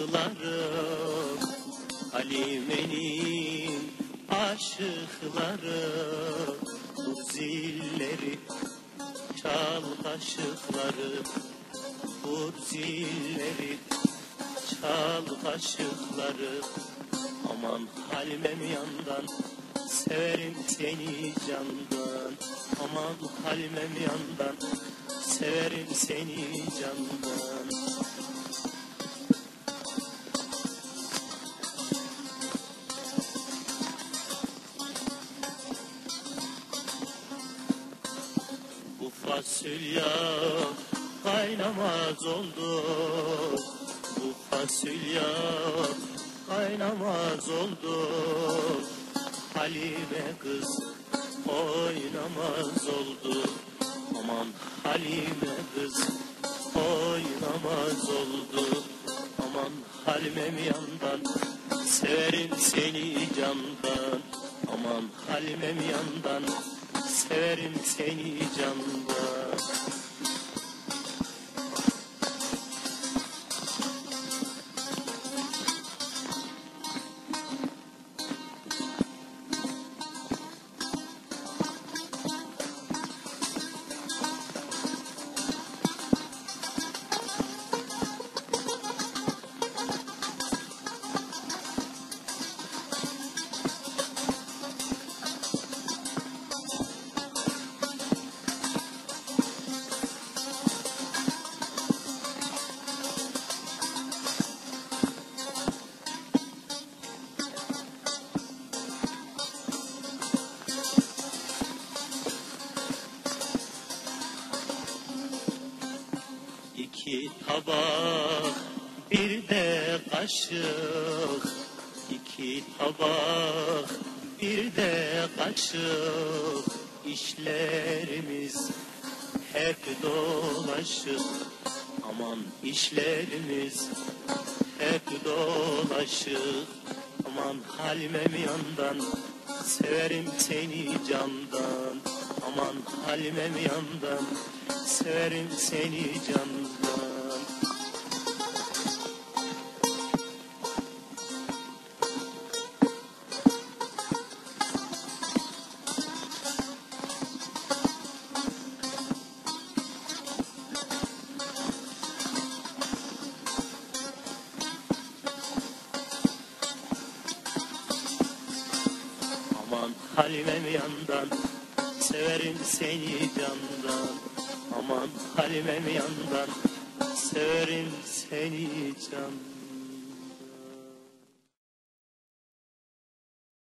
aşıklarım. Halime'nin aşıkları Bu zilleri çal kaşıkları Bu zilleri çal kaşıkları Aman Halimem yandan Severim seni candan. Aman Halimem yandan Severim seni candan Bu fasulye kaynamaz oldu. Bu fasulye kaynamaz oldu. Halime kız oynamaz oldu Aman Halime kız oynamaz oldu. Aman Halimem yandan severim seni candan. Aman Halimem yandan severim seni candan İki tabak? Bir de kaşık. İki tabak bir de kaşık. İşlerimiz hep dolaşık Aman işlerimiz hep dolaşık Aman Halimem yandan severim seni candan Aman Halimem yandan severim seni candan. Halimem yandan Severim seni candan Aman Halimem yandan. Severim seni candan